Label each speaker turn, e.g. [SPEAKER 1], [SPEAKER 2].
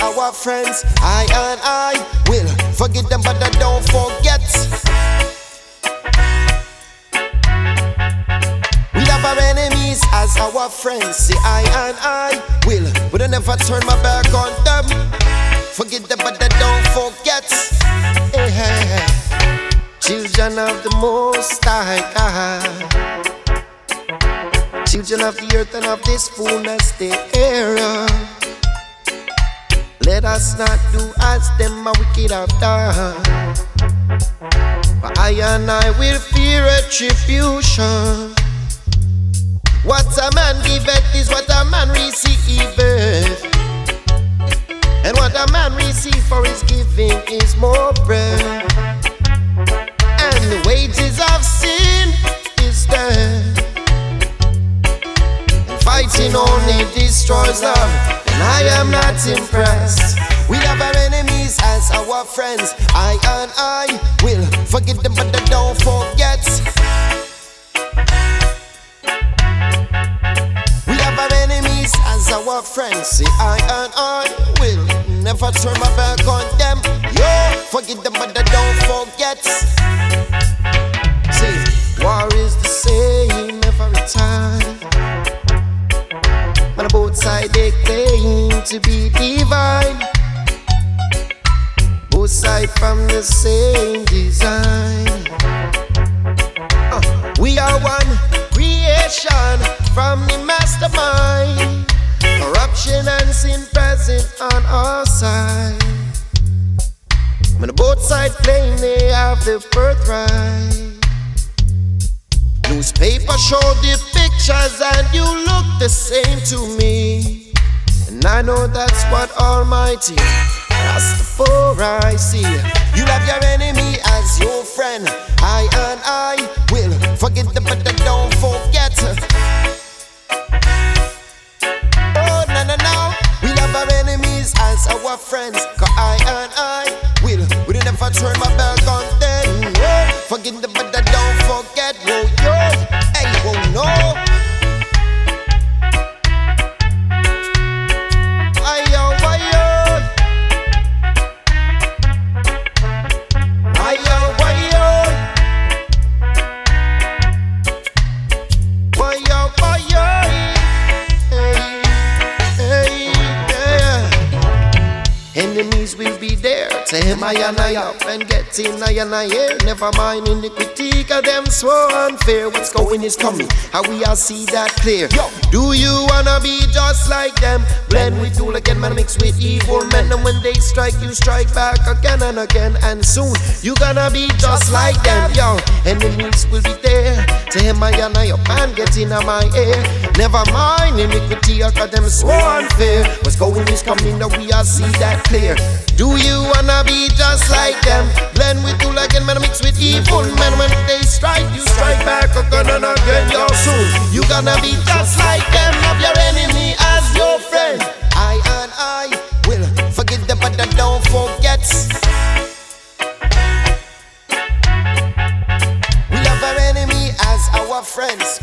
[SPEAKER 1] our friends. I and I will forget them, but I don't forget. We love have our enemies as our friends. See, I and I will, but I never turn my back on them. Forget them, but I don't forget. Yeah. Children of the Most High God. Children of the earth and of this fullness, the era. Let us not do as them a wicked have done. But I and I will fear retribution. What a man giveth is what a man receiveth. Fighting only destroys love. And I am not impressed. We have our enemies as our friends. I and I will forget them, but I don't forget. We have our enemies as our friends. See, I and I will never turn my back on them. Yo, forget them, but I don't forget. Both sides they claim to be divine. Both sides from the same design. Uh, we are one creation from the mastermind. Corruption and sin present on our side. When both sides claim they have the birthright. Newspaper show the pictures and you look the same to me. And I know that's what Almighty Rastafari see. You love your enemy as your friend. I and I will forget them, but I don't forget. There him I and I up and get in I and I yeah. Never mind iniquity, cause them so unfair. What's going is coming, how we all see that clear. Yo, do you wanna be just like them? Blend with you again, man, mix with evil men. And when they strike, you strike back again and again. And soon you gonna be just like them. Yo, enemies will be there to him I and I up and get in uh, my ear. Never mind iniquity, cause them so unfair. What's going is coming, now we all see that clear. Do you wanna be just like them? Blend with you again, man, mix with evil men. When they strike, you strike back again and again. Yo, soon you gonna be just like them. Have your enemy as your friend. I and I will forget them, but I don't forget. We have our enemy as our friends.